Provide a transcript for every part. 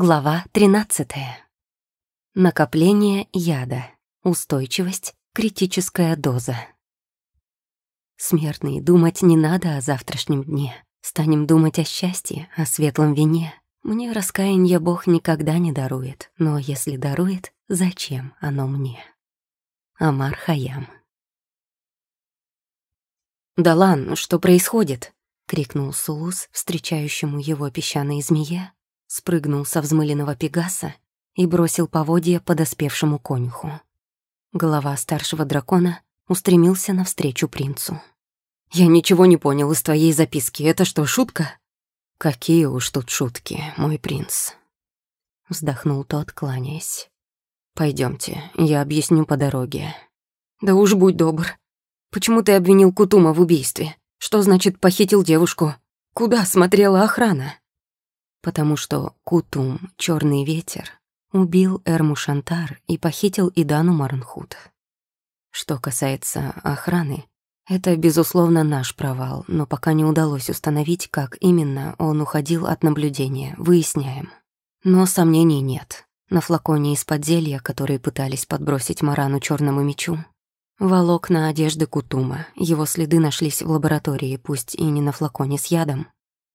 Глава 13. Накопление яда. Устойчивость. Критическая доза. Смертный, думать не надо о завтрашнем дне. Станем думать о счастье, о светлом вине. Мне раскаяние Бог никогда не дарует, но если дарует, зачем оно мне? Амар Хаям. «Далан, что происходит?» — крикнул Сулус, встречающему его песчаной змее, спрыгнул со взмыленного пегаса и бросил поводья подоспевшему конюху. Голова старшего дракона устремился навстречу принцу. «Я ничего не понял из твоей записки. Это что, шутка?» «Какие уж тут шутки, мой принц», — вздохнул тот, кланяясь. Пойдемте, я объясню по дороге». «Да уж будь добр. Почему ты обвинил Кутума в убийстве? Что значит похитил девушку? Куда смотрела охрана?» Потому что Кутум, черный ветер, убил Эрму Шантар и похитил Идану Марнхут. Что касается охраны, это, безусловно, наш провал, но пока не удалось установить, как именно он уходил от наблюдения, выясняем. Но сомнений нет. На флаконе из-под которые пытались подбросить Марану черному мечу, волокна одежды Кутума, его следы нашлись в лаборатории, пусть и не на флаконе с ядом,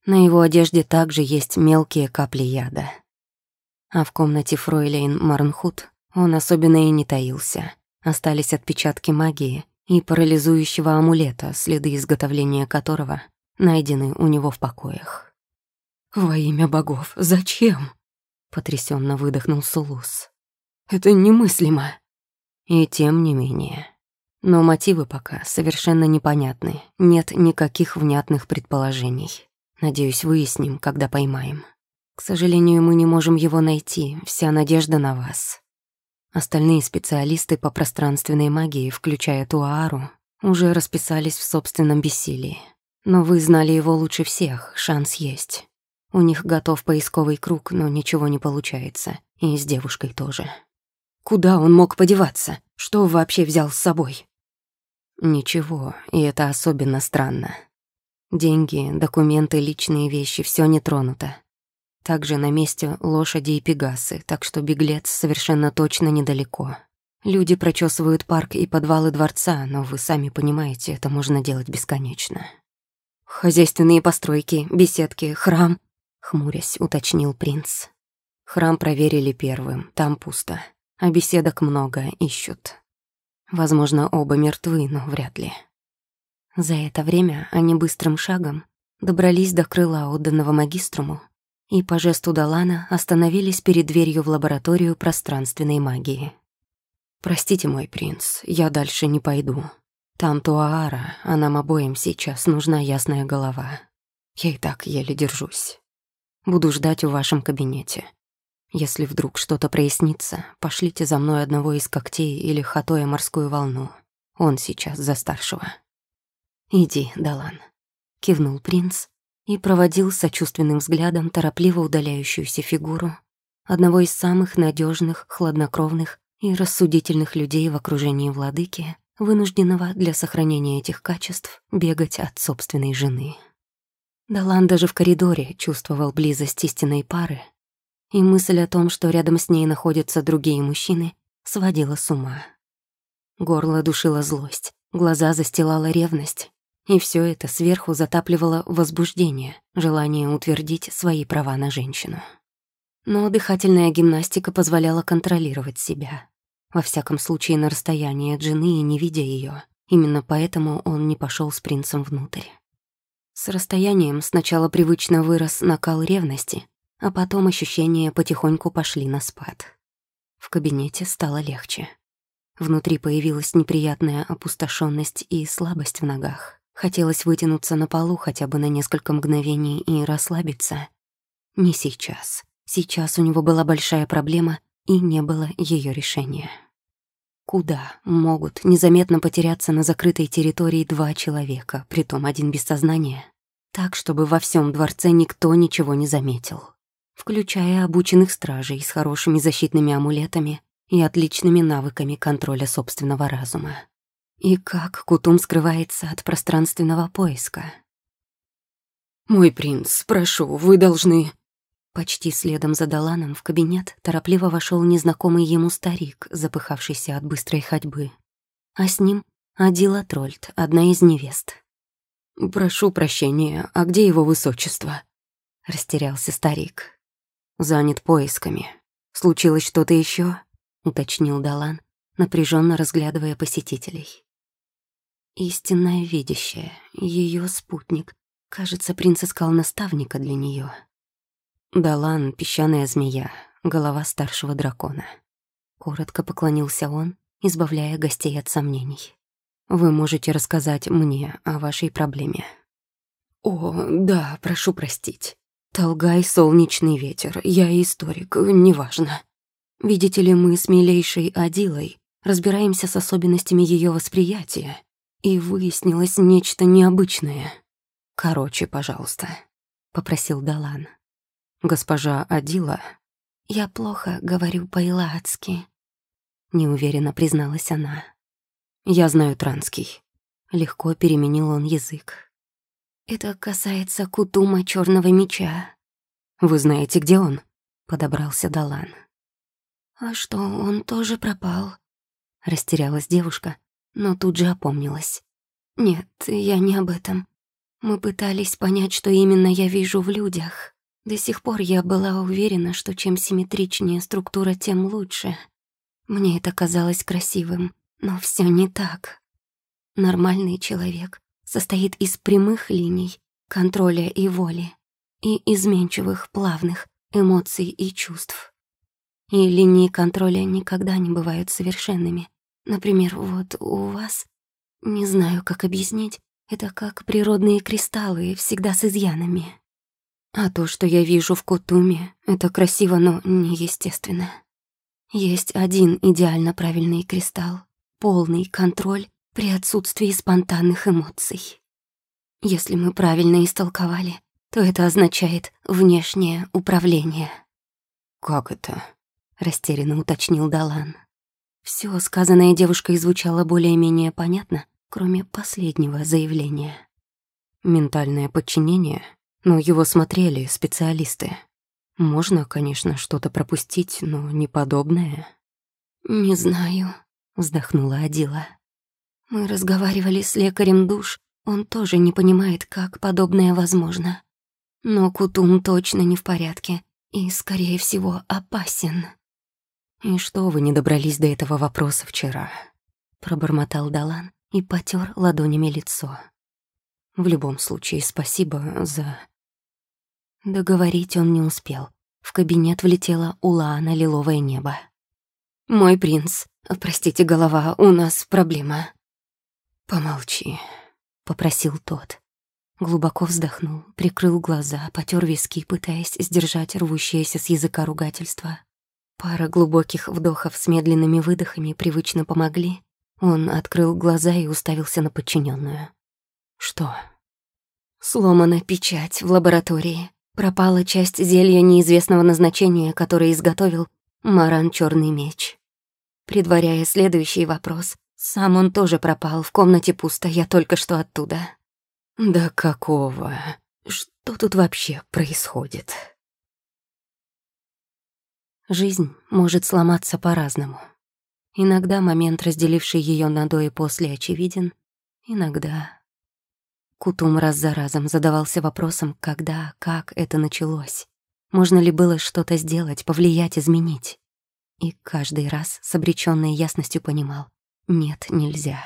на его одежде также есть мелкие капли яда. А в комнате Фройлейн Марнхут он особенно и не таился. Остались отпечатки магии и парализующего амулета, следы изготовления которого найдены у него в покоях. «Во имя богов, зачем?» — потрясенно выдохнул Сулус. «Это немыслимо». И тем не менее. Но мотивы пока совершенно непонятны, нет никаких внятных предположений. Надеюсь, выясним, когда поймаем. К сожалению, мы не можем его найти. Вся надежда на вас. Остальные специалисты по пространственной магии, включая Туаару, уже расписались в собственном бессилии. Но вы знали его лучше всех, шанс есть. У них готов поисковый круг, но ничего не получается. И с девушкой тоже. Куда он мог подеваться? Что вообще взял с собой? Ничего, и это особенно странно. Деньги, документы, личные вещи — все не тронуто. Также на месте лошади и пегасы, так что беглец совершенно точно недалеко. Люди прочесывают парк и подвалы дворца, но вы сами понимаете, это можно делать бесконечно. «Хозяйственные постройки, беседки, храм», — хмурясь, уточнил принц. Храм проверили первым, там пусто, а беседок много, ищут. Возможно, оба мертвы, но вряд ли. За это время они быстрым шагом добрались до крыла, отданного магиструму, и по жесту Далана остановились перед дверью в лабораторию пространственной магии. «Простите, мой принц, я дальше не пойду. Там Туаара, а нам обоим сейчас нужна ясная голова. Я и так еле держусь. Буду ждать в вашем кабинете. Если вдруг что-то прояснится, пошлите за мной одного из когтей или хатоя морскую волну. Он сейчас за старшего». «Иди, Далан», — кивнул принц и проводил сочувственным взглядом торопливо удаляющуюся фигуру одного из самых надежных, хладнокровных и рассудительных людей в окружении владыки, вынужденного для сохранения этих качеств бегать от собственной жены. Далан даже в коридоре чувствовал близость истинной пары, и мысль о том, что рядом с ней находятся другие мужчины, сводила с ума. Горло душила злость, глаза застилала ревность, и все это сверху затапливало возбуждение, желание утвердить свои права на женщину. Но дыхательная гимнастика позволяла контролировать себя. Во всяком случае, на расстоянии от жены и не видя ее. Именно поэтому он не пошел с принцем внутрь. С расстоянием сначала привычно вырос накал ревности, а потом ощущения потихоньку пошли на спад. В кабинете стало легче. Внутри появилась неприятная опустошенность и слабость в ногах. Хотелось вытянуться на полу хотя бы на несколько мгновений и расслабиться. Не сейчас. Сейчас у него была большая проблема, и не было ее решения. Куда могут незаметно потеряться на закрытой территории два человека, притом один без сознания? Так, чтобы во всем дворце никто ничего не заметил. Включая обученных стражей с хорошими защитными амулетами и отличными навыками контроля собственного разума. И как Кутум скрывается от пространственного поиска? «Мой принц, прошу, вы должны...» Почти следом за Даланом в кабинет торопливо вошел незнакомый ему старик, запыхавшийся от быстрой ходьбы. А с ним Адила Трольд, одна из невест. «Прошу прощения, а где его высочество?» — растерялся старик. «Занят поисками. Случилось что-то еще? уточнил Далан, напряженно разглядывая посетителей. Истинная видящая, ее спутник. Кажется, принц искал наставника для нее. Далан — песчаная змея, голова старшего дракона. Коротко поклонился он, избавляя гостей от сомнений. «Вы можете рассказать мне о вашей проблеме». «О, да, прошу простить. Толгай, солнечный ветер, я историк, неважно. Видите ли, мы с милейшей Адилой разбираемся с особенностями ее восприятия, и выяснилось нечто необычное. «Короче, пожалуйста», — попросил Далан. «Госпожа Адила...» «Я плохо говорю по-илаадски», — неуверенно призналась она. «Я знаю транский». Легко переменил он язык. «Это касается Кутума Черного Меча». «Вы знаете, где он?» — подобрался Далан. «А что, он тоже пропал?» Растерялась девушка, но тут же опомнилась. «Нет, я не об этом. Мы пытались понять, что именно я вижу в людях. До сих пор я была уверена, что чем симметричнее структура, тем лучше. Мне это казалось красивым, но все не так. Нормальный человек состоит из прямых линий, контроля и воли, и изменчивых, плавных эмоций и чувств. И линии контроля никогда не бывают совершенными. Например, вот у вас, не знаю, как объяснить, это как природные кристаллы, всегда с изъянами. А то, что я вижу в Кутуме, это красиво, но неестественно. Есть один идеально правильный кристалл, полный контроль при отсутствии спонтанных эмоций. Если мы правильно истолковали, то это означает внешнее управление. «Как это?» — растерянно уточнил Далан. Все сказанное девушкой звучало более-менее понятно, кроме последнего заявления. Ментальное подчинение, но его смотрели специалисты. Можно, конечно, что-то пропустить, но не подобное. «Не знаю», — вздохнула Адила. «Мы разговаривали с лекарем душ, он тоже не понимает, как подобное возможно. Но Кутум точно не в порядке и, скорее всего, опасен». «И что вы не добрались до этого вопроса вчера?» Пробормотал Далан и потер ладонями лицо. «В любом случае, спасибо за...» Договорить он не успел. В кабинет влетела Улаана лиловое небо. «Мой принц, простите, голова, у нас проблема». «Помолчи», — попросил тот. Глубоко вздохнул, прикрыл глаза, потер виски, пытаясь сдержать рвущееся с языка ругательства. Пара глубоких вдохов с медленными выдохами привычно помогли. Он открыл глаза и уставился на подчиненную. «Что?» «Сломана печать в лаборатории. Пропала часть зелья неизвестного назначения, которое изготовил Маран Черный Меч. Предваряя следующий вопрос, сам он тоже пропал, в комнате пусто, я только что оттуда». «Да какого? Что тут вообще происходит?» Жизнь может сломаться по-разному. Иногда момент, разделивший ее на до и после, очевиден, иногда... Кутум раз за разом задавался вопросом, когда, как это началось. Можно ли было что-то сделать, повлиять, изменить? И каждый раз с обречённой ясностью понимал — нет, нельзя.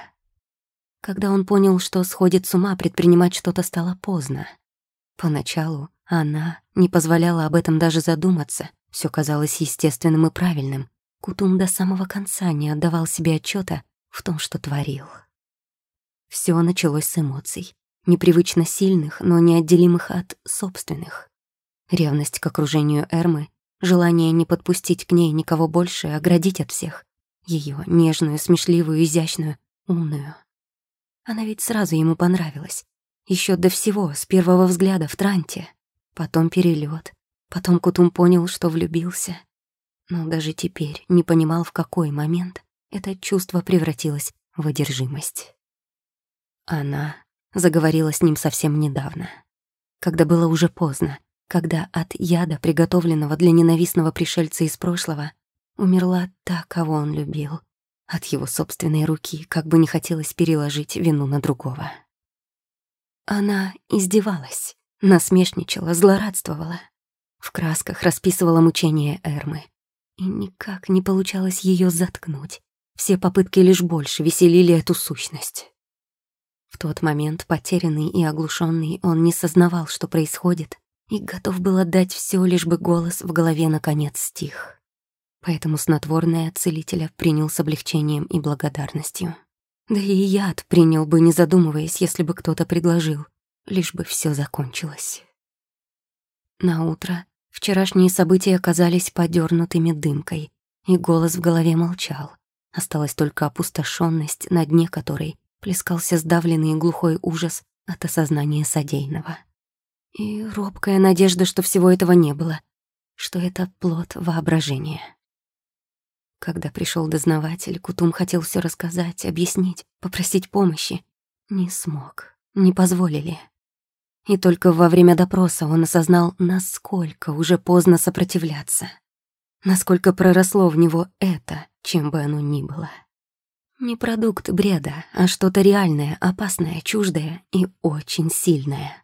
Когда он понял, что сходит с ума, предпринимать что-то стало поздно. Поначалу она не позволяла об этом даже задуматься, все казалось естественным и правильным. Кутум до самого конца не отдавал себе отчета в том, что творил. Все началось с эмоций, непривычно сильных, но неотделимых от собственных. Ревность к окружению Эрмы, желание не подпустить к ней никого больше, оградить от всех. Ее нежную, смешливую, изящную, умную. Она ведь сразу ему понравилась. Еще до всего, с первого взгляда в Транте. Потом перелет, Потом Кутум понял, что влюбился. Но даже теперь не понимал, в какой момент это чувство превратилось в одержимость. Она заговорила с ним совсем недавно, когда было уже поздно, когда от яда, приготовленного для ненавистного пришельца из прошлого, умерла та, кого он любил. От его собственной руки, как бы не хотелось переложить вину на другого. Она издевалась, насмешничала, злорадствовала. В красках расписывала мучения Эрмы. И никак не получалось ее заткнуть. Все попытки лишь больше веселили эту сущность. В тот момент, потерянный и оглушенный, он не сознавал, что происходит, и готов был отдать все, лишь бы голос в голове наконец стих. Поэтому снотворное целителя принял с облегчением и благодарностью. Да и яд принял бы, не задумываясь, если бы кто-то предложил, лишь бы все закончилось. На утро вчерашние события оказались подернутыми дымкой, и голос в голове молчал. Осталась только опустошенность, на дне которой плескался сдавленный и глухой ужас от осознания содеянного. И робкая надежда, что всего этого не было, что это плод воображения. Когда пришел дознаватель, Кутум хотел все рассказать, объяснить, попросить помощи. Не смог, не позволили. И только во время допроса он осознал, насколько уже поздно сопротивляться. Насколько проросло в него это, чем бы оно ни было. Не продукт бреда, а что-то реальное, опасное, чуждое и очень сильное.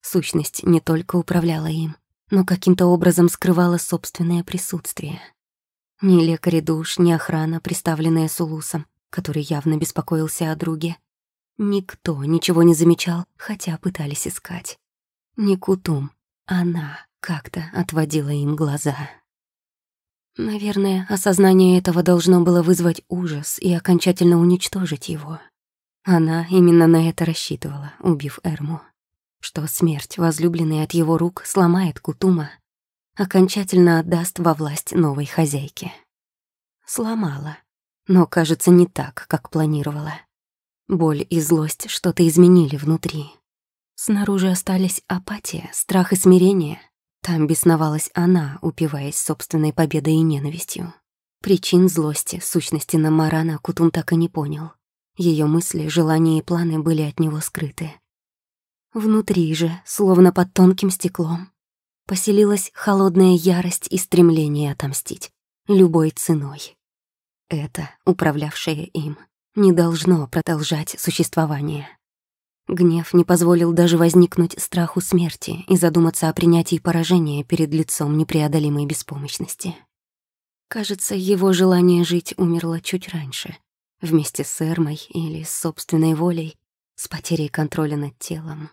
Сущность не только управляла им, но каким-то образом скрывала собственное присутствие. Ни лекари душ, ни охрана, представленная Сулусом, который явно беспокоился о друге. Никто ничего не замечал, хотя пытались искать. Ни Кутум, она как-то отводила им глаза. Наверное, осознание этого должно было вызвать ужас и окончательно уничтожить его. Она именно на это рассчитывала, убив Эрму что смерть, возлюбленная от его рук, сломает Кутума, окончательно отдаст во власть новой хозяйки. Сломала, но, кажется, не так, как планировала. Боль и злость что-то изменили внутри. Снаружи остались апатия, страх и смирение. Там бесновалась она, упиваясь собственной победой и ненавистью. Причин злости, сущности на Марана Кутум так и не понял. Ее мысли, желания и планы были от него скрыты. Внутри же, словно под тонким стеклом, поселилась холодная ярость и стремление отомстить любой ценой. Это, управлявшее им, не должно продолжать существование. Гнев не позволил даже возникнуть страху смерти и задуматься о принятии поражения перед лицом непреодолимой беспомощности. Кажется, его желание жить умерло чуть раньше, вместе с Эрмой или с собственной волей, с потерей контроля над телом.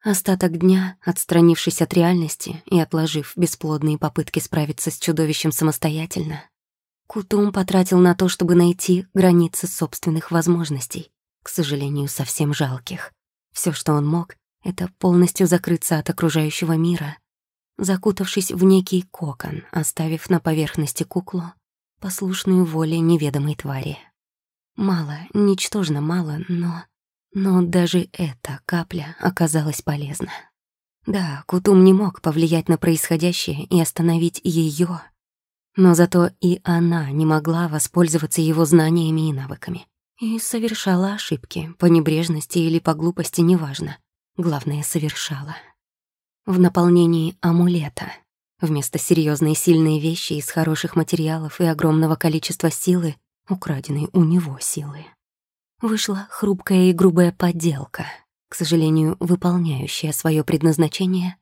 Остаток дня, отстранившись от реальности и отложив бесплодные попытки справиться с чудовищем самостоятельно, Кутум потратил на то, чтобы найти границы собственных возможностей, к сожалению, совсем жалких. Все, что он мог, это полностью закрыться от окружающего мира, закутавшись в некий кокон, оставив на поверхности куклу, послушную воле неведомой твари. Мало, ничтожно мало, но но даже эта капля оказалась полезна. Да, Кутум не мог повлиять на происходящее и остановить ее, но зато и она не могла воспользоваться его знаниями и навыками. И совершала ошибки, по небрежности или по глупости, неважно. Главное, совершала. В наполнении амулета. Вместо серьезной сильной вещи из хороших материалов и огромного количества силы, украденной у него силы вышла хрупкая и грубая подделка, к сожалению, выполняющая свое предназначение,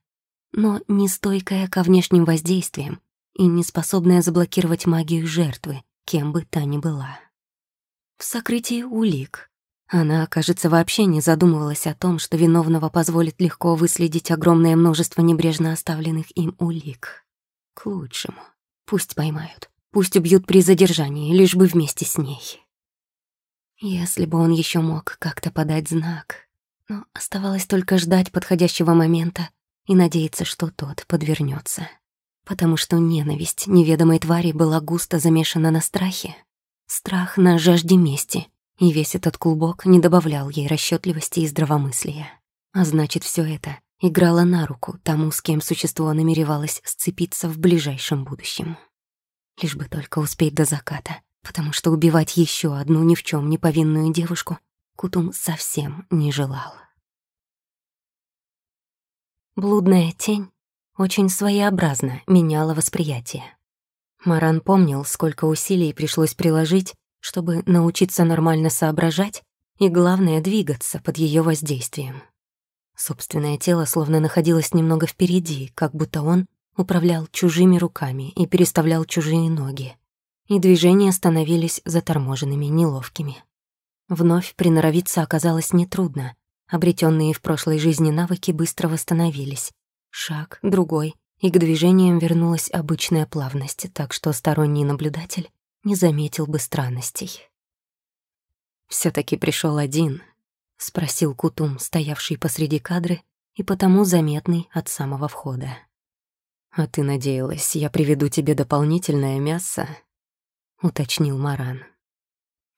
но не стойкая ко внешним воздействиям и не способная заблокировать магию жертвы, кем бы та ни была. В сокрытии улик она, кажется, вообще не задумывалась о том, что виновного позволит легко выследить огромное множество небрежно оставленных им улик. К лучшему. Пусть поймают, пусть убьют при задержании, лишь бы вместе с ней. Если бы он еще мог как-то подать знак. Но оставалось только ждать подходящего момента и надеяться, что тот подвернется. Потому что ненависть неведомой твари была густо замешана на страхе. Страх на жажде мести, и весь этот клубок не добавлял ей расчетливости и здравомыслия. А значит, все это играло на руку тому, с кем существо намеревалось сцепиться в ближайшем будущем. Лишь бы только успеть до заката, потому что убивать еще одну ни в чем не повинную девушку Кутум совсем не желал. Блудная тень очень своеобразно меняла восприятие. Маран помнил, сколько усилий пришлось приложить, чтобы научиться нормально соображать и, главное, двигаться под ее воздействием. Собственное тело словно находилось немного впереди, как будто он управлял чужими руками и переставлял чужие ноги. И движения становились заторможенными, неловкими. Вновь приноровиться оказалось нетрудно. Обретенные в прошлой жизни навыки быстро восстановились. Шаг, другой, и к движениям вернулась обычная плавность, так что сторонний наблюдатель не заметил бы странностей. все таки пришел один», — спросил Кутум, стоявший посреди кадры и потому заметный от самого входа. «А ты надеялась, я приведу тебе дополнительное мясо?» — уточнил Маран.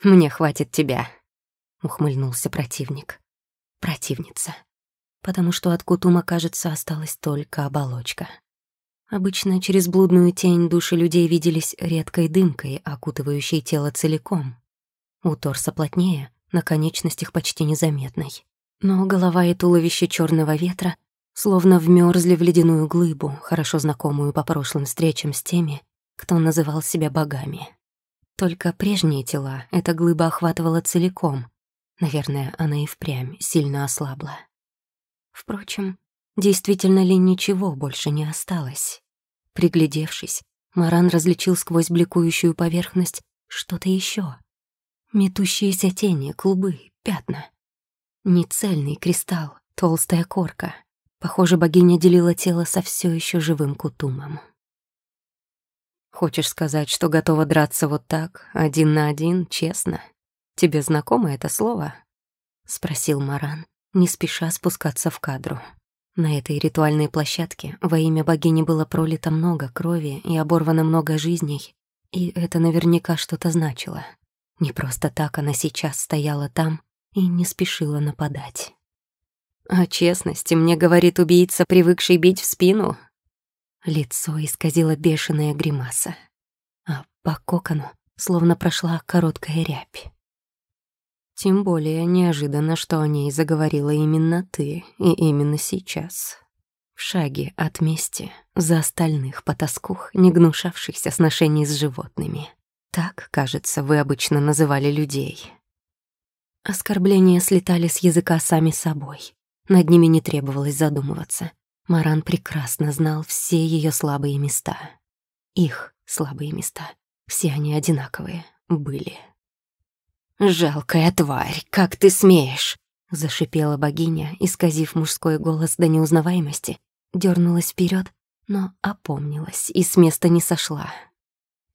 «Мне хватит тебя», — ухмыльнулся противник. «Противница. Потому что от Кутума, кажется, осталась только оболочка». Обычно через блудную тень души людей виделись редкой дымкой, окутывающей тело целиком. У торса плотнее, на конечностях почти незаметной. Но голова и туловище черного ветра словно вмерзли в ледяную глыбу, хорошо знакомую по прошлым встречам с теми, кто называл себя богами. Только прежние тела эта глыба охватывала целиком. Наверное, она и впрямь сильно ослабла. Впрочем, действительно ли ничего больше не осталось? Приглядевшись, Маран различил сквозь бликующую поверхность что-то еще. Метущиеся тени, клубы, пятна. Нецельный кристалл, толстая корка. Похоже, богиня делила тело со все еще живым кутумом. «Хочешь сказать, что готова драться вот так, один на один, честно? Тебе знакомо это слово?» — спросил Маран, не спеша спускаться в кадру. На этой ритуальной площадке во имя богини было пролито много крови и оборвано много жизней, и это наверняка что-то значило. Не просто так она сейчас стояла там и не спешила нападать. «О честности мне говорит убийца, привыкший бить в спину?» Лицо исказило бешеная гримаса, а по кокону словно прошла короткая рябь. Тем более неожиданно, что о ней заговорила именно ты, и именно сейчас. В шаге от мести за остальных потаскух, не гнушавшихся сношений с животными. Так, кажется, вы обычно называли людей. Оскорбления слетали с языка сами собой. Над ними не требовалось задумываться. Маран прекрасно знал все ее слабые места. Их слабые места. Все они одинаковые были. «Жалкая тварь, как ты смеешь!» — зашипела богиня, исказив мужской голос до неузнаваемости, дернулась вперед, но опомнилась и с места не сошла.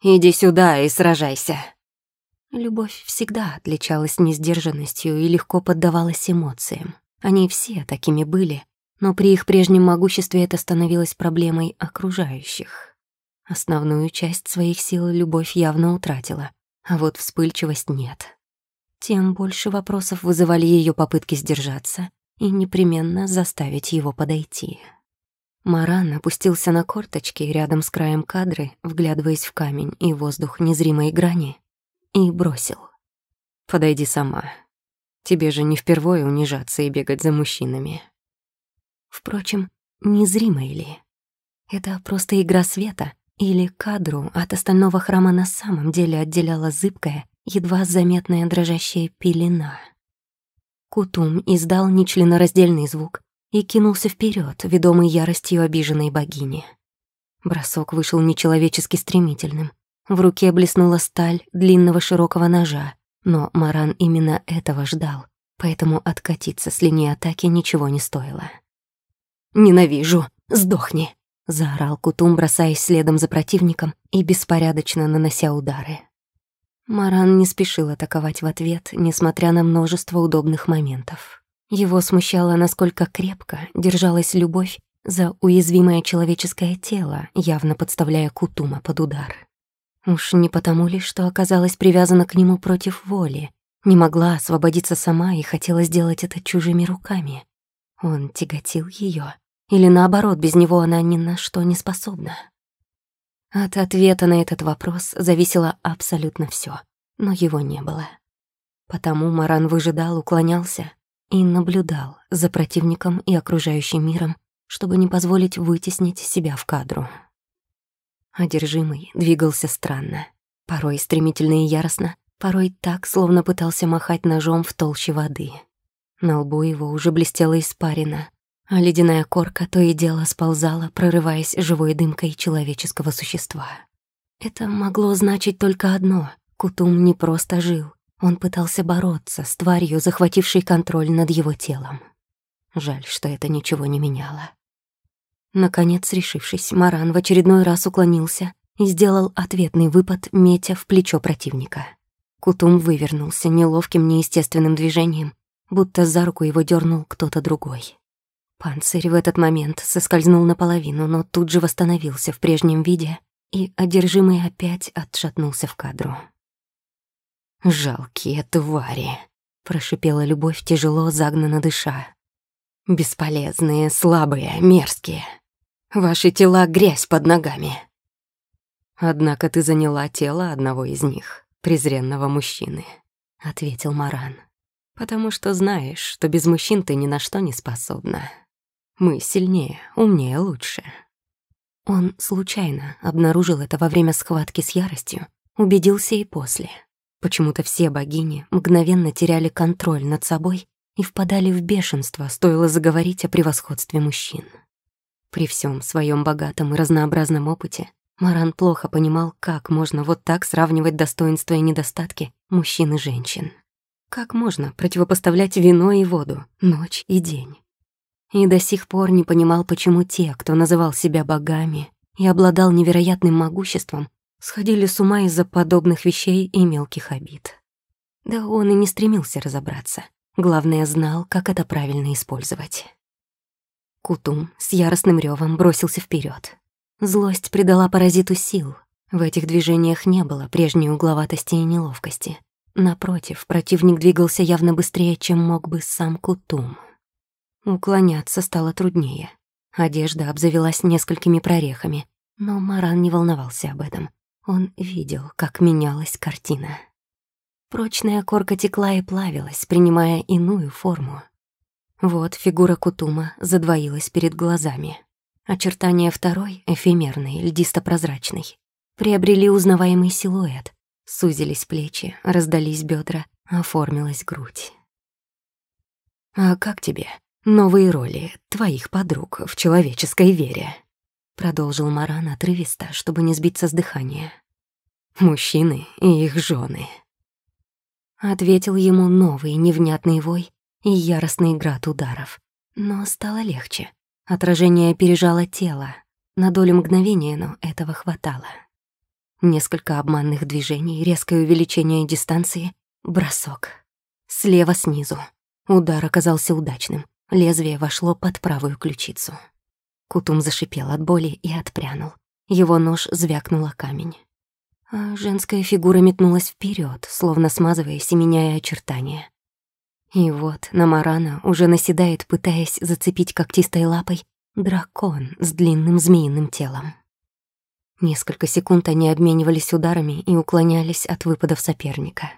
«Иди сюда и сражайся!» Любовь всегда отличалась несдержанностью и легко поддавалась эмоциям. Они все такими были, но при их прежнем могуществе это становилось проблемой окружающих. Основную часть своих сил любовь явно утратила, а вот вспыльчивость нет тем больше вопросов вызывали ее попытки сдержаться и непременно заставить его подойти. Маран опустился на корточки рядом с краем кадры, вглядываясь в камень и воздух незримой грани, и бросил. «Подойди сама. Тебе же не впервые унижаться и бегать за мужчинами». Впрочем, незримой ли? Это просто игра света, или кадру от остального храма на самом деле отделяла зыбкая едва заметная дрожащая пелена. Кутум издал нечленораздельный звук и кинулся вперед, ведомый яростью обиженной богини. Бросок вышел нечеловечески стремительным. В руке блеснула сталь длинного широкого ножа, но Маран именно этого ждал, поэтому откатиться с линии атаки ничего не стоило. «Ненавижу! Сдохни!» — заорал Кутум, бросаясь следом за противником и беспорядочно нанося удары. Маран не спешил атаковать в ответ, несмотря на множество удобных моментов. Его смущало, насколько крепко держалась любовь за уязвимое человеческое тело, явно подставляя Кутума под удар. Уж не потому ли, что оказалась привязана к нему против воли, не могла освободиться сама и хотела сделать это чужими руками. Он тяготил ее, или наоборот, без него она ни на что не способна. От ответа на этот вопрос зависело абсолютно все, но его не было. Потому Маран выжидал, уклонялся и наблюдал за противником и окружающим миром чтобы не позволить вытеснить себя в кадру. Одержимый двигался странно, порой стремительно и яростно, порой так, словно пытался махать ножом в толще воды. На лбу его уже блестела испарина, а ледяная корка то и дело сползала, прорываясь живой дымкой человеческого существа. Это могло значить только одно — Кутум не просто жил, он пытался бороться с тварью, захватившей контроль над его телом. Жаль, что это ничего не меняло. Наконец, решившись, Маран в очередной раз уклонился и сделал ответный выпад, метя в плечо противника. Кутум вывернулся неловким неестественным движением, будто за руку его дернул кто-то другой. Панцирь в этот момент соскользнул наполовину, но тут же восстановился в прежнем виде, и одержимый опять отшатнулся в кадру. «Жалкие твари», — прошипела любовь, тяжело загнанно дыша. «Бесполезные, слабые, мерзкие. Ваши тела — грязь под ногами». «Однако ты заняла тело одного из них, презренного мужчины», — ответил Маран. «Потому что знаешь, что без мужчин ты ни на что не способна». Мы сильнее, умнее, лучше. Он случайно обнаружил это во время схватки с яростью, убедился и после. Почему-то все богини мгновенно теряли контроль над собой и впадали в бешенство, стоило заговорить о превосходстве мужчин. При всем своем богатом и разнообразном опыте Маран плохо понимал, как можно вот так сравнивать достоинства и недостатки мужчин и женщин. Как можно противопоставлять вино и воду, ночь и день и до сих пор не понимал, почему те, кто называл себя богами и обладал невероятным могуществом, сходили с ума из-за подобных вещей и мелких обид. Да он и не стремился разобраться. Главное, знал, как это правильно использовать. Кутум с яростным ревом бросился вперед. Злость придала паразиту сил. В этих движениях не было прежней угловатости и неловкости. Напротив, противник двигался явно быстрее, чем мог бы сам Кутум. Уклоняться стало труднее. Одежда обзавелась несколькими прорехами, но Маран не волновался об этом. Он видел, как менялась картина. Прочная корка текла и плавилась, принимая иную форму. Вот фигура Кутума задвоилась перед глазами. Очертания второй, эфемерной, льдисто-прозрачной, приобрели узнаваемый силуэт. Сузились плечи, раздались бедра, оформилась грудь. «А как тебе?» Новые роли твоих подруг в человеческой вере», — продолжил Маран отрывисто, чтобы не сбиться с дыхания. «Мужчины и их жены. Ответил ему новый невнятный вой и яростный град ударов. Но стало легче. Отражение пережало тело. На долю мгновения, но этого хватало. Несколько обманных движений, резкое увеличение дистанции, бросок. Слева снизу. Удар оказался удачным. Лезвие вошло под правую ключицу. Кутум зашипел от боли и отпрянул. Его нож звякнул о камень. А женская фигура метнулась вперед, словно смазываясь и меняя очертания. И вот на Марана уже наседает, пытаясь зацепить когтистой лапой, дракон с длинным змеиным телом. Несколько секунд они обменивались ударами и уклонялись от выпадов соперника.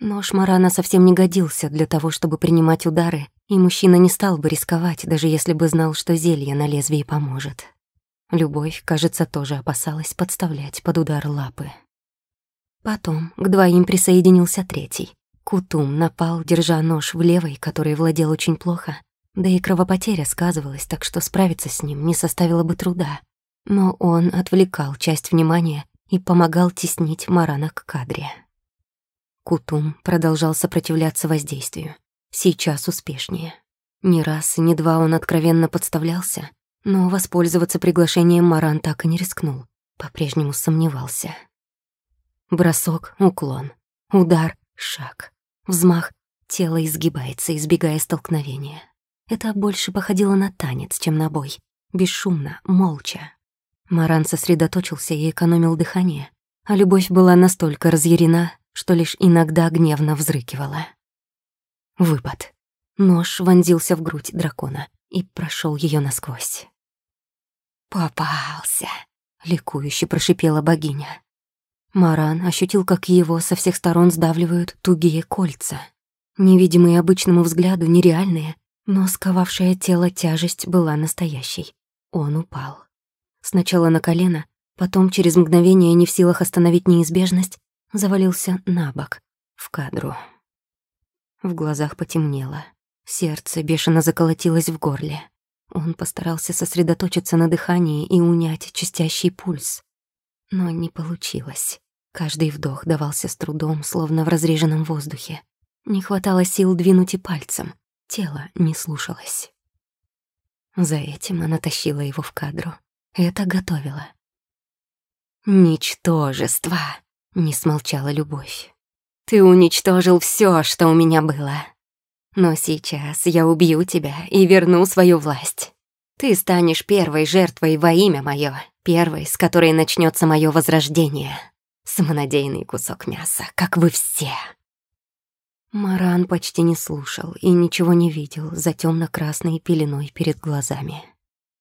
Нож Марана совсем не годился для того, чтобы принимать удары, и мужчина не стал бы рисковать, даже если бы знал, что зелье на лезвии поможет. Любовь, кажется, тоже опасалась подставлять под удар лапы. Потом к двоим присоединился третий. Кутум напал, держа нож в левой, которой владел очень плохо. Да и кровопотеря сказывалась, так что справиться с ним не составило бы труда. Но он отвлекал часть внимания и помогал теснить Марана к кадре. Кутум продолжал сопротивляться воздействию. Сейчас успешнее. Ни раз, ни два он откровенно подставлялся, но воспользоваться приглашением Маран так и не рискнул. По-прежнему сомневался. Бросок, уклон. Удар, шаг. Взмах, тело изгибается, избегая столкновения. Это больше походило на танец, чем на бой. Бесшумно, молча. Маран сосредоточился и экономил дыхание, а любовь была настолько разъярена, что лишь иногда гневно взрыкивала. Выпад. Нож вонзился в грудь дракона и прошел ее насквозь. «Попался!» — ликующе прошипела богиня. Маран ощутил, как его со всех сторон сдавливают тугие кольца. Невидимые обычному взгляду, нереальные, Но сковавшая тело тяжесть была настоящей. Он упал. Сначала на колено, потом, через мгновение, не в силах остановить неизбежность, завалился на бок, в кадру. В глазах потемнело. Сердце бешено заколотилось в горле. Он постарался сосредоточиться на дыхании и унять частящий пульс. Но не получилось. Каждый вдох давался с трудом, словно в разреженном воздухе. Не хватало сил двинуть и пальцем. Тело не слушалось. За этим она тащила его в кадру. Это готовила. «Ничтожество!» — не смолчала любовь. «Ты уничтожил все, что у меня было. Но сейчас я убью тебя и верну свою власть. Ты станешь первой жертвой во имя моё, первой, с которой начнется моё возрождение. Самонадеянный кусок мяса, как вы все. Маран почти не слушал и ничего не видел за темно-красной пеленой перед глазами.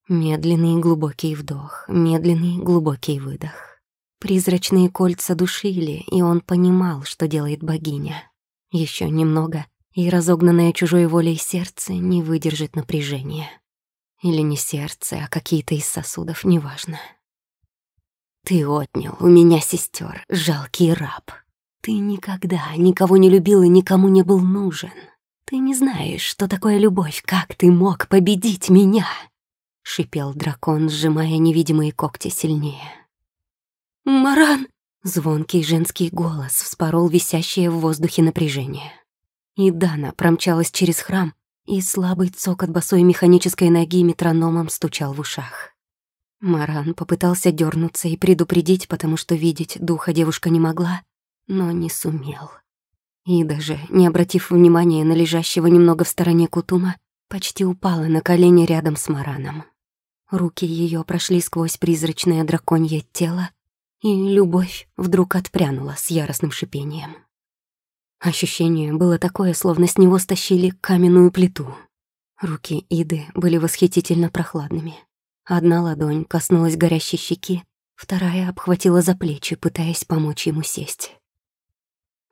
Медленный глубокий вдох, медленный глубокий выдох. Призрачные кольца душили, и он понимал, что делает богиня. Еще немного, и разогнанное чужой волей сердце не выдержит напряжения. Или не сердце, а какие-то из сосудов, неважно. Ты отнял у меня сестер, жалкий раб. Ты никогда никого не любил и никому не был нужен. Ты не знаешь, что такое любовь, как ты мог победить меня? Шипел дракон, сжимая невидимые когти сильнее. «Маран!» — звонкий женский голос вспорол висящее в воздухе напряжение. И Дана промчалась через храм, и слабый цокот босой механической ноги метрономом стучал в ушах. Маран попытался дернуться и предупредить, потому что видеть духа девушка не могла, но не сумел. И даже, не обратив внимания на лежащего немного в стороне Кутума, почти упала на колени рядом с Мараном. Руки ее прошли сквозь призрачное драконье тело, и любовь вдруг отпрянула с яростным шипением. Ощущение было такое, словно с него стащили каменную плиту. Руки Иды были восхитительно прохладными. Одна ладонь коснулась горящей щеки, вторая обхватила за плечи, пытаясь помочь ему сесть.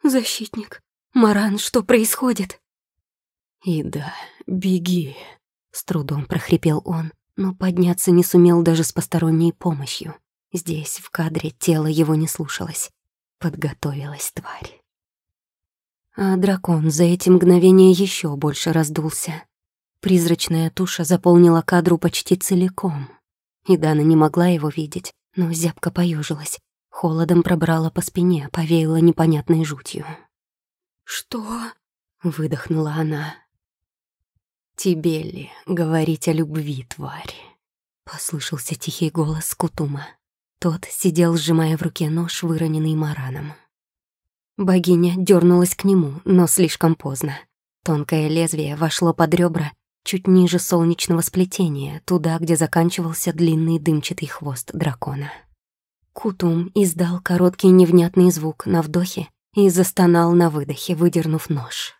«Защитник! Маран, что происходит?» «Ида, беги!» — с трудом прохрипел он, но подняться не сумел даже с посторонней помощью. Здесь, в кадре, тело его не слушалось. Подготовилась тварь. А дракон за эти мгновения еще больше раздулся. Призрачная туша заполнила кадру почти целиком. И Дана не могла его видеть, но зябко поежилась. Холодом пробрала по спине, повеяла непонятной жутью. «Что?» — выдохнула она. «Тебе ли говорить о любви, тварь?» — послышался тихий голос Кутума. Тот сидел, сжимая в руке нож, выроненный мараном. Богиня дернулась к нему, но слишком поздно. Тонкое лезвие вошло под ребра чуть ниже солнечного сплетения, туда, где заканчивался длинный дымчатый хвост дракона. Кутум издал короткий невнятный звук на вдохе и застонал на выдохе, выдернув нож.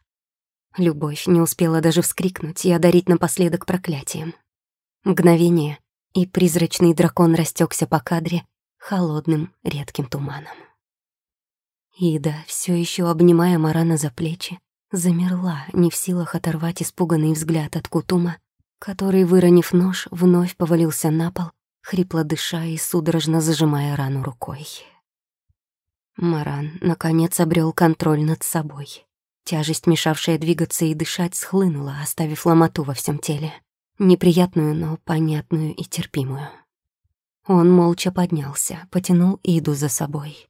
Любовь не успела даже вскрикнуть и одарить напоследок проклятием. Мгновение, и призрачный дракон растекся по кадре холодным редким туманом. Ида, все еще обнимая Марана за плечи, замерла, не в силах оторвать испуганный взгляд от Кутума, который, выронив нож, вновь повалился на пол, хрипло дыша и судорожно зажимая рану рукой. Маран, наконец, обрел контроль над собой. Тяжесть, мешавшая двигаться и дышать, схлынула, оставив ломоту во всем теле. Неприятную, но понятную и терпимую. Он молча поднялся, потянул Иду за собой.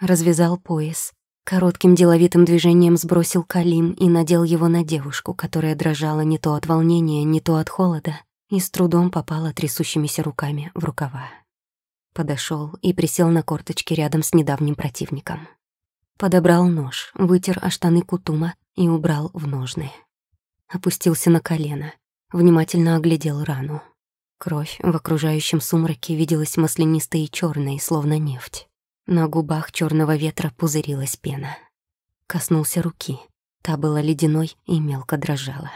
Развязал пояс, Коротким деловитым движением сбросил калим и надел его на девушку, которая дрожала не то от волнения, не то от холода, и с трудом попала трясущимися руками в рукава. Подошел и присел на корточки рядом с недавним противником. Подобрал нож, вытер о штаны Кутума и убрал в ножны. Опустился на колено, внимательно оглядел рану. Кровь в окружающем сумраке виделась маслянистой и черной, словно нефть. На губах черного ветра пузырилась пена. Коснулся руки. Та была ледяной и мелко дрожала.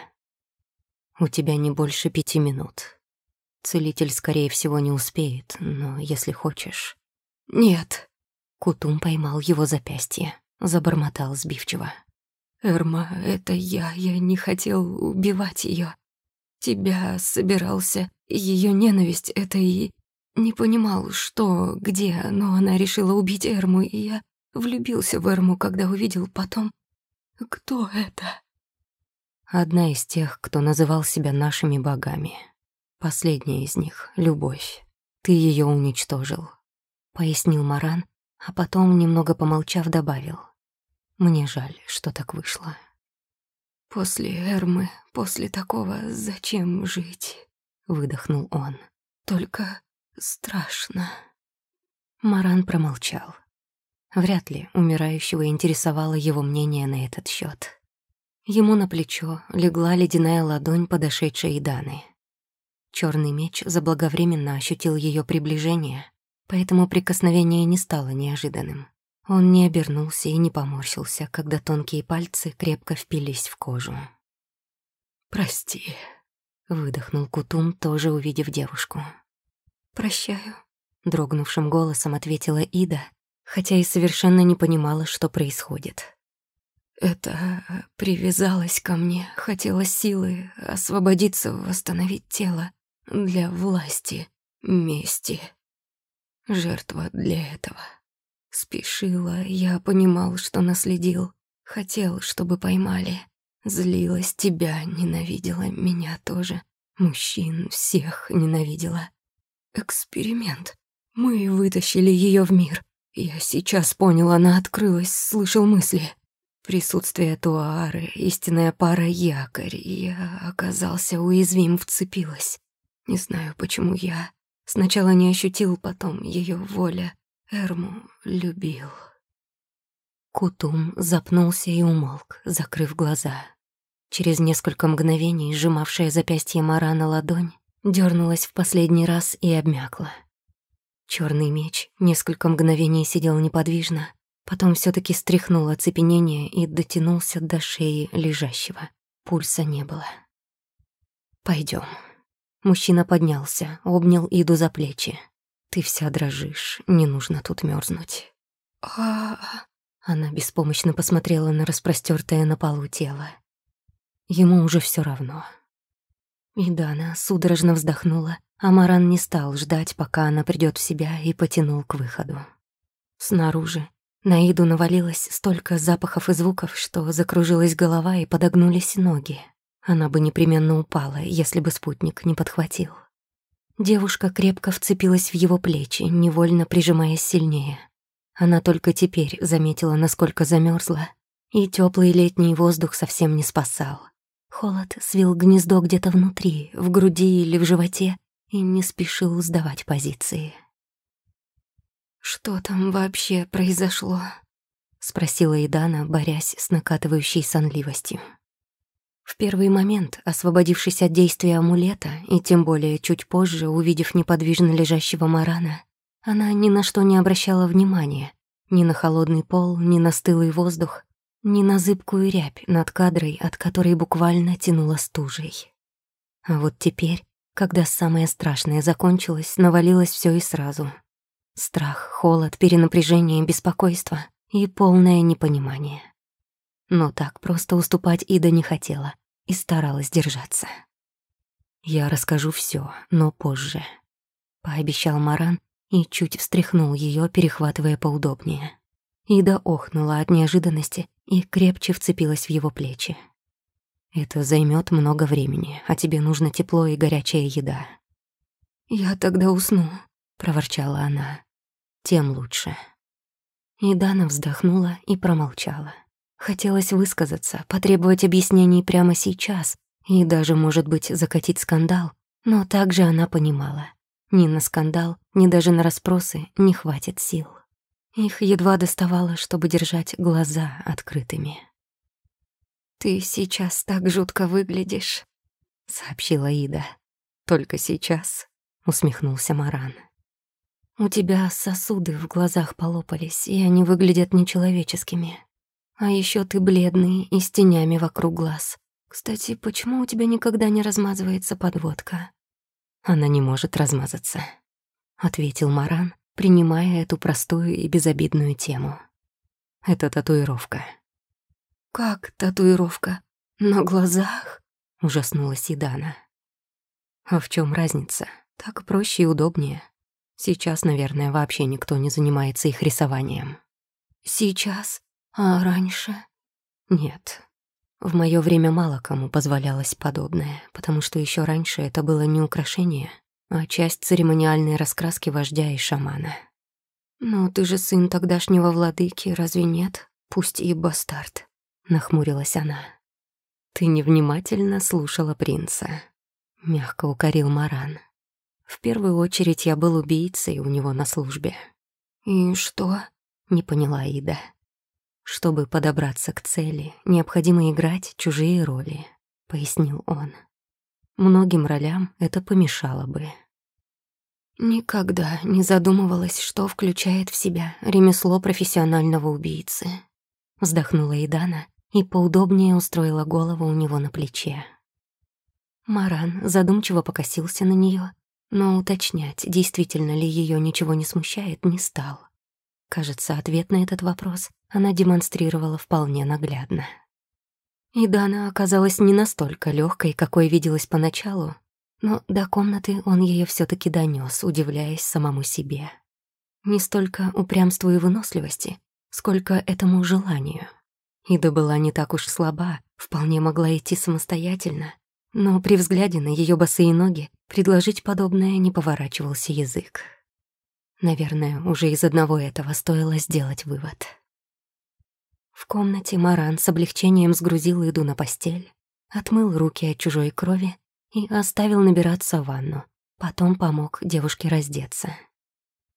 «У тебя не больше пяти минут. Целитель, скорее всего, не успеет, но если хочешь...» «Нет». Кутум поймал его запястье, забормотал сбивчиво. Эрма, это я, я не хотел убивать ее. Тебя собирался, ее ненависть — это и... Не понимал, что, где, но она решила убить Эрму, и я влюбился в Эрму, когда увидел потом... Кто это? Одна из тех, кто называл себя нашими богами. Последняя из них — Любовь. Ты ее уничтожил. Пояснил Маран, а потом, немного помолчав, добавил. Мне жаль, что так вышло. «После Эрмы, после такого зачем жить?» — выдохнул он. «Только страшно». Маран промолчал. Вряд ли умирающего интересовало его мнение на этот счет. Ему на плечо легла ледяная ладонь подошедшей Иданы. Черный меч заблаговременно ощутил ее приближение, поэтому прикосновение не стало неожиданным. Он не обернулся и не поморщился, когда тонкие пальцы крепко впились в кожу. «Прости», — выдохнул Кутум, тоже увидев девушку. «Прощаю», — дрогнувшим голосом ответила Ида, хотя и совершенно не понимала, что происходит. «Это привязалось ко мне, хотела силы освободиться, восстановить тело для власти, мести. Жертва для этого». Спешила, я понимал, что наследил. Хотел, чтобы поймали. Злилась, тебя ненавидела, меня тоже. Мужчин всех ненавидела. Эксперимент. Мы вытащили ее в мир. Я сейчас понял, она открылась, слышал мысли. Присутствие Туары, истинная пара якорь. Я оказался уязвим, вцепилась. Не знаю, почему я. Сначала не ощутил, потом ее воля. Эрму любил. Кутум запнулся и умолк, закрыв глаза. Через несколько мгновений сжимавшая запястье Марана ладонь дернулась в последний раз и обмякла. Черный меч несколько мгновений сидел неподвижно, потом все таки стряхнул оцепенение и дотянулся до шеи лежащего. Пульса не было. Пойдем. Мужчина поднялся, обнял Иду за плечи. Ты вся дрожишь, не нужно тут мерзнуть. А... Она беспомощно посмотрела на распростертое на полу тело. Ему уже все равно. И Дана судорожно вздохнула, а Маран не стал ждать, пока она придет в себя, и потянул к выходу. Снаружи на Иду навалилось столько запахов и звуков, что закружилась голова и подогнулись ноги. Она бы непременно упала, если бы спутник не подхватил. Девушка крепко вцепилась в его плечи, невольно прижимаясь сильнее. Она только теперь заметила, насколько замерзла, и теплый летний воздух совсем не спасал. Холод свил гнездо где-то внутри, в груди или в животе, и не спешил сдавать позиции. «Что там вообще произошло?» — спросила Идана, борясь с накатывающей сонливостью. В первый момент, освободившись от действия амулета, и тем более чуть позже, увидев неподвижно лежащего Марана, она ни на что не обращала внимания. Ни на холодный пол, ни на стылый воздух, ни на зыбкую рябь над кадрой, от которой буквально тянуло стужей. А вот теперь, когда самое страшное закончилось, навалилось все и сразу. Страх, холод, перенапряжение, беспокойство и полное непонимание. Но так просто уступать Ида не хотела и старалась держаться. «Я расскажу все, но позже», — пообещал Маран и чуть встряхнул ее, перехватывая поудобнее. Ида охнула от неожиданности и крепче вцепилась в его плечи. «Это займет много времени, а тебе нужно тепло и горячая еда». «Я тогда усну», — проворчала она. «Тем лучше». И Дана вздохнула и промолчала. Хотелось высказаться, потребовать объяснений прямо сейчас и даже, может быть, закатить скандал, но также она понимала. Ни на скандал, ни даже на расспросы не хватит сил. Их едва доставало, чтобы держать глаза открытыми. «Ты сейчас так жутко выглядишь», — сообщила Ида. «Только сейчас», — усмехнулся Маран. «У тебя сосуды в глазах полопались, и они выглядят нечеловеческими. А еще ты бледный и с тенями вокруг глаз. Кстати, почему у тебя никогда не размазывается подводка? Она не может размазаться, ответил Маран, принимая эту простую и безобидную тему. Это татуировка. Как татуировка? На глазах?» — ужаснулась Идана. «А в чем разница? Так проще и удобнее. Сейчас, наверное, вообще никто не занимается их рисованием». «Сейчас? А раньше?» «Нет. В моё время мало кому позволялось подобное, потому что еще раньше это было не украшение, а часть церемониальной раскраски вождя и шамана». «Ну, ты же сын тогдашнего владыки, разве нет? Пусть и бастард», — нахмурилась она. «Ты невнимательно слушала принца», — мягко укорил Маран. «В первую очередь я был убийцей у него на службе». «И что?» — не поняла Ида. «Чтобы подобраться к цели, необходимо играть чужие роли», — пояснил он. «Многим ролям это помешало бы». Никогда не задумывалась, что включает в себя ремесло профессионального убийцы. Вздохнула Идана и поудобнее устроила голову у него на плече. Маран задумчиво покосился на нее, но уточнять, действительно ли ее ничего не смущает, не стал. Кажется, ответ на этот вопрос она демонстрировала вполне наглядно. И Дана оказалась не настолько легкой, какой виделась поначалу, но до комнаты он ее все таки донес, удивляясь самому себе. Не столько упрямству и выносливости, сколько этому желанию. Ида была не так уж слаба, вполне могла идти самостоятельно, но при взгляде на ее босые ноги предложить подобное не поворачивался язык. Наверное, уже из одного этого стоило сделать вывод. В комнате Маран с облегчением сгрузил Иду на постель, отмыл руки от чужой крови и оставил набираться ванну. Потом помог девушке раздеться.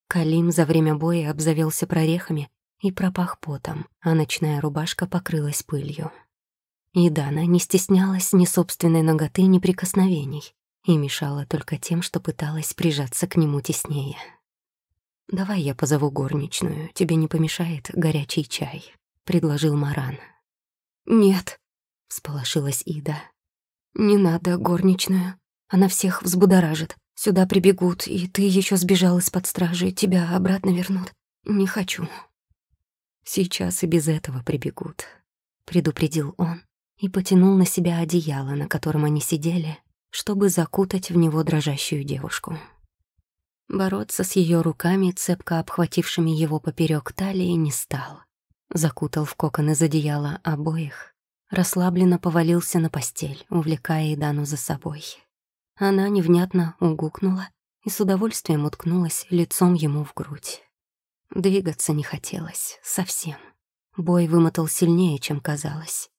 Калим за время боя обзавелся прорехами и пропах потом, а ночная рубашка покрылась пылью. И Дана не стеснялась ни собственной ноготы, ни прикосновений и мешала только тем, что пыталась прижаться к нему теснее. «Давай я позову горничную, тебе не помешает горячий чай», — предложил Маран. «Нет», — всполошилась Ида. «Не надо горничную. Она всех взбудоражит. Сюда прибегут, и ты еще сбежал из-под стражи, тебя обратно вернут. Не хочу». «Сейчас и без этого прибегут», — предупредил он и потянул на себя одеяло, на котором они сидели, чтобы закутать в него дрожащую девушку. Бороться с ее руками, цепко обхватившими его поперек талии, не стал. Закутал в кокон из одеяла обоих расслабленно повалился на постель, увлекая Идану за собой. Она невнятно угукнула и с удовольствием уткнулась лицом ему в грудь. Двигаться не хотелось, совсем. Бой вымотал сильнее, чем казалось.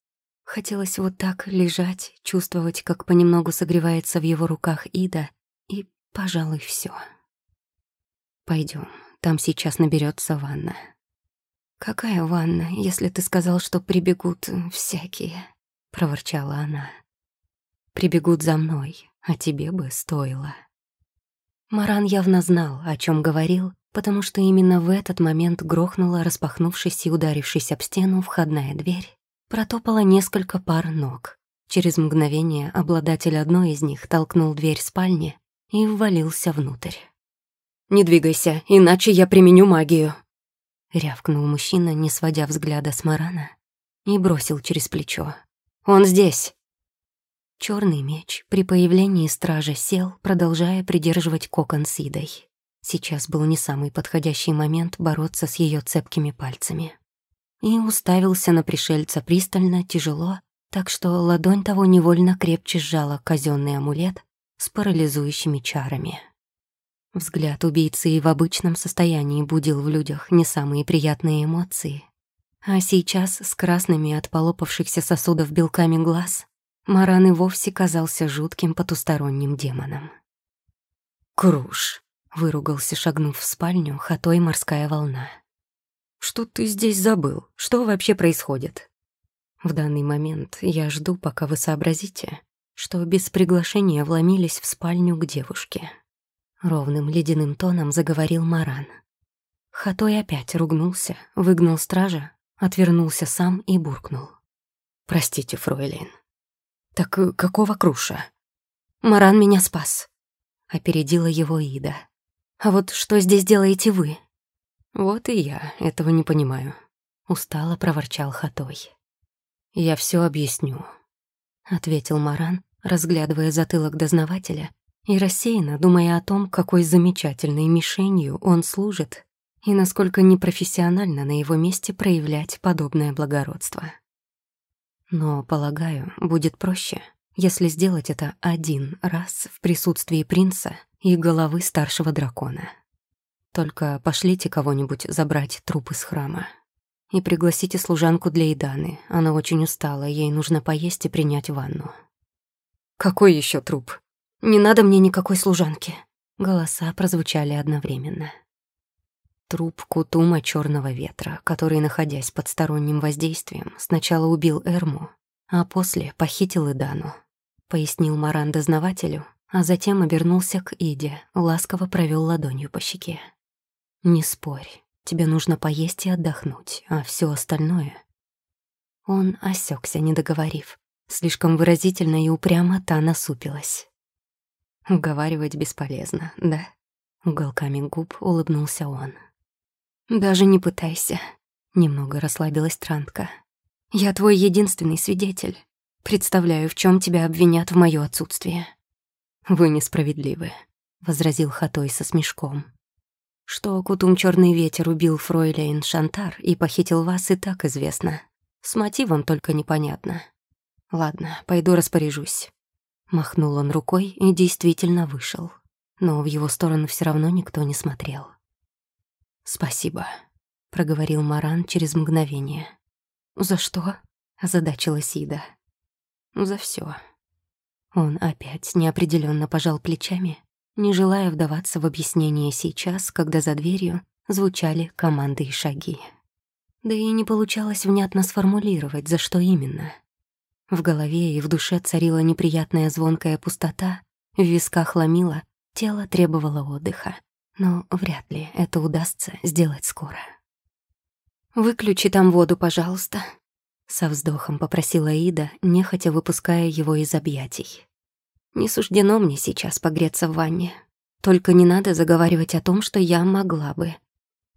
Хотелось вот так лежать, чувствовать, как понемногу согревается в его руках Ида, и, пожалуй, все. Пойдем, там сейчас наберется ванна. «Какая ванна, если ты сказал, что прибегут всякие?» — проворчала она. «Прибегут за мной, а тебе бы стоило». Маран явно знал, о чем говорил, потому что именно в этот момент грохнула распахнувшись и ударившись об стену входная дверь. Протопало несколько пар ног. Через мгновение обладатель одной из них толкнул дверь спальни и ввалился внутрь. «Не двигайся, иначе я применю магию», — рявкнул мужчина, не сводя взгляда с Марана, и бросил через плечо. «Он здесь!» Черный меч при появлении стража сел, продолжая придерживать кокон с Идой. Сейчас был не самый подходящий момент бороться с ее цепкими пальцами. И уставился на пришельца пристально, тяжело, так что ладонь того невольно крепче сжала казенный амулет с парализующими чарами. Взгляд убийцы и в обычном состоянии будил в людях не самые приятные эмоции. А сейчас, с красными от полопавшихся сосудов белками глаз, Маран и вовсе казался жутким потусторонним демоном. «Круш!» — выругался, шагнув в спальню, хатой морская волна. «Что ты здесь забыл? Что вообще происходит?» В данный момент я жду, пока вы сообразите, что без приглашения вломились в спальню к девушке. Ровным ледяным тоном заговорил Маран. Хатой опять ругнулся, выгнал стража, отвернулся сам и буркнул. «Простите, фройлен». «Так э, какого круша?» «Маран меня спас», — опередила его Ида. «А вот что здесь делаете вы?» «Вот и я этого не понимаю», — устало проворчал Хатой. «Я все объясню», — ответил Маран, разглядывая затылок дознавателя и рассеянно думая о том, какой замечательной мишенью он служит и насколько непрофессионально на его месте проявлять подобное благородство. Но, полагаю, будет проще, если сделать это один раз в присутствии принца и головы старшего дракона. Только пошлите кого-нибудь забрать труп из храма. И пригласите служанку для Иданы. Она очень устала, ей нужно поесть и принять ванну. «Какой еще труп? Не надо мне никакой служанки!» Голоса прозвучали одновременно. Труп Кутума Черного Ветра, который, находясь под сторонним воздействием, сначала убил Эрму, а после похитил Идану. Пояснил Маран дознавателю, а затем обернулся к Иде, ласково провел ладонью по щеке. «Не спорь, тебе нужно поесть и отдохнуть, а все остальное...» Он осекся, не договорив. Слишком выразительно и упрямо та насупилась. Уговаривать бесполезно, да? Уголками губ улыбнулся он. «Даже не пытайся», — немного расслабилась Трантка. «Я твой единственный свидетель. Представляю, в чем тебя обвинят в моё отсутствие». «Вы несправедливы», — возразил Хатой со смешком. Что Кутум Черный Ветер убил Фройлейн Шантар и похитил вас, и так известно. С мотивом только непонятно. Ладно, пойду распоряжусь. Махнул он рукой и действительно вышел. Но в его сторону все равно никто не смотрел. «Спасибо», — проговорил Маран через мгновение. «За что?» — озадачилась Ида. «За все. Он опять неопределенно пожал плечами не желая вдаваться в объяснение сейчас, когда за дверью звучали команды и шаги. Да и не получалось внятно сформулировать, за что именно. В голове и в душе царила неприятная звонкая пустота, в висках ломила, тело требовало отдыха. Но вряд ли это удастся сделать скоро. «Выключи там воду, пожалуйста», — со вздохом попросила Ида, нехотя выпуская его из объятий. Не суждено мне сейчас погреться в ванне. Только не надо заговаривать о том, что я могла бы.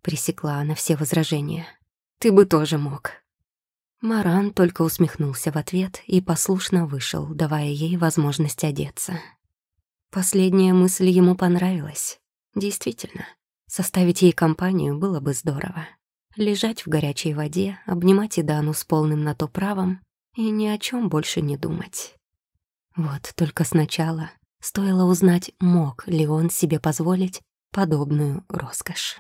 Пресекла она все возражения. Ты бы тоже мог. Маран только усмехнулся в ответ и послушно вышел, давая ей возможность одеться. Последняя мысль ему понравилась. Действительно, составить ей компанию было бы здорово. Лежать в горячей воде, обнимать Идану с полным на то правом и ни о чем больше не думать. Вот только сначала стоило узнать, мог ли он себе позволить подобную роскошь.